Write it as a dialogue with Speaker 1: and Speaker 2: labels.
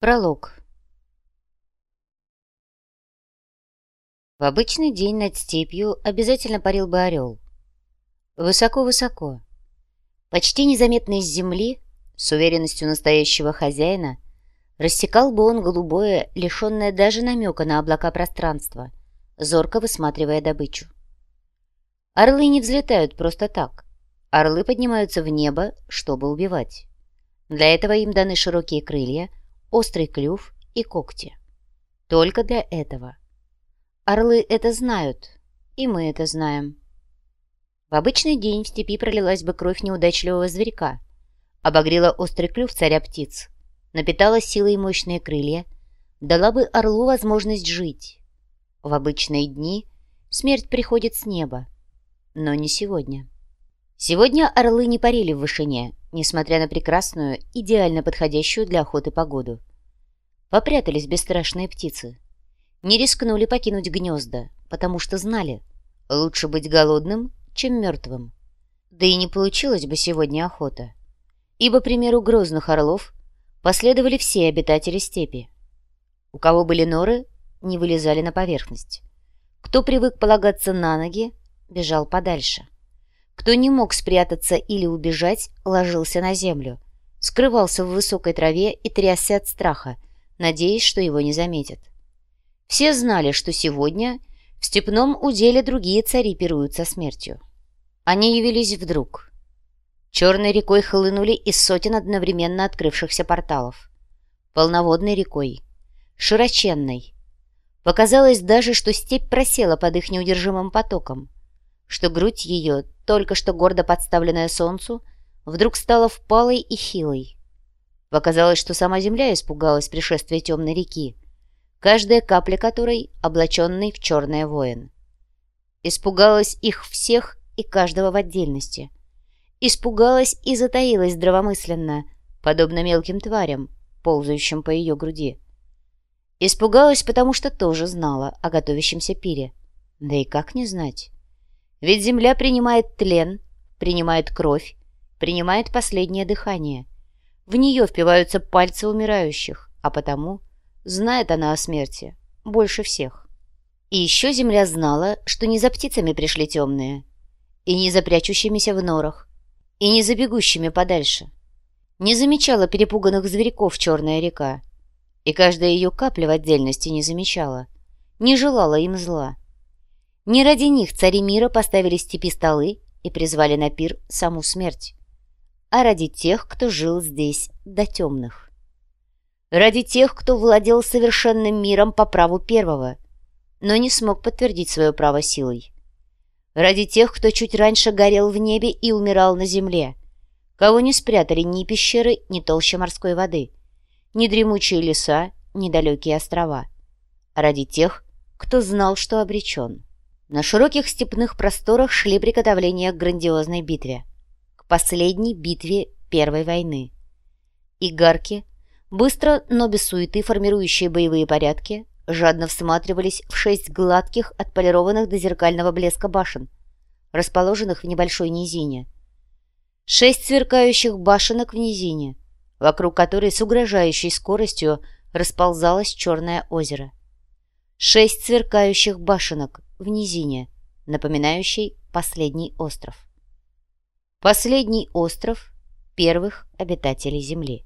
Speaker 1: Пролог. В обычный день над степью обязательно парил бы орел. Высоко-высоко. Почти незаметно из земли, с уверенностью настоящего хозяина, рассекал бы он голубое, лишенное даже намека на облака пространства, зорко высматривая добычу. Орлы не взлетают просто так. Орлы поднимаются в небо, чтобы убивать. Для этого им даны широкие крылья — острый клюв и когти. Только для этого. Орлы это знают, и мы это знаем. В обычный день в степи пролилась бы кровь неудачливого зверька, обогрела острый клюв царя птиц, напитала силой мощные крылья, дала бы орлу возможность жить. В обычные дни смерть приходит с неба, но не сегодня. Сегодня орлы не парили в вышине, несмотря на прекрасную, идеально подходящую для охоты погоду. Попрятались бесстрашные птицы. Не рискнули покинуть гнезда, потому что знали, лучше быть голодным, чем мертвым. Да и не получилось бы сегодня охота, ибо, примеру грозных орлов, последовали все обитатели степи. У кого были норы, не вылезали на поверхность. Кто привык полагаться на ноги, бежал подальше. Кто не мог спрятаться или убежать, ложился на землю, скрывался в высокой траве и трясся от страха, надеясь, что его не заметят. Все знали, что сегодня в степном уделе другие цари пируют со смертью. Они явились вдруг. Черной рекой хлынули из сотен одновременно открывшихся порталов. Полноводной рекой. Широченной. Показалось даже, что степь просела под их неудержимым потоком, что грудь ее только что гордо подставленная солнцу, вдруг стала впалой и хилой. Показалось, что сама земля испугалась пришествия темной реки, каждая капля которой облаченный в черное воин. Испугалась их всех и каждого в отдельности. Испугалась и затаилась здравомысленно, подобно мелким тварям, ползающим по ее груди. Испугалась, потому что тоже знала о готовящемся пире. Да и как не знать? Ведь земля принимает тлен, принимает кровь, принимает последнее дыхание. В нее впиваются пальцы умирающих, а потому знает она о смерти больше всех. И еще земля знала, что не за птицами пришли темные, и не за прячущимися в норах, и не за бегущими подальше. Не замечала перепуганных зверьков черная река, и каждая ее капля в отдельности не замечала, не желала им зла. Не ради них цари мира поставили степи столы и призвали на пир саму смерть, а ради тех, кто жил здесь до темных. Ради тех, кто владел совершенным миром по праву первого, но не смог подтвердить свое право силой. Ради тех, кто чуть раньше горел в небе и умирал на земле, кого не спрятали ни пещеры, ни толща морской воды, ни дремучие леса, ни далекие острова. Ради тех, кто знал, что обречен. На широких степных просторах шли приготовления к грандиозной битве, к последней битве Первой войны. Игарки, быстро, но без суеты формирующие боевые порядки, жадно всматривались в шесть гладких, отполированных до зеркального блеска башен, расположенных в небольшой низине. Шесть сверкающих башенок в низине, вокруг которой с угрожающей скоростью расползалось черное озеро. Шесть сверкающих башенок, в низине, напоминающей последний остров. Последний остров первых обитателей Земли.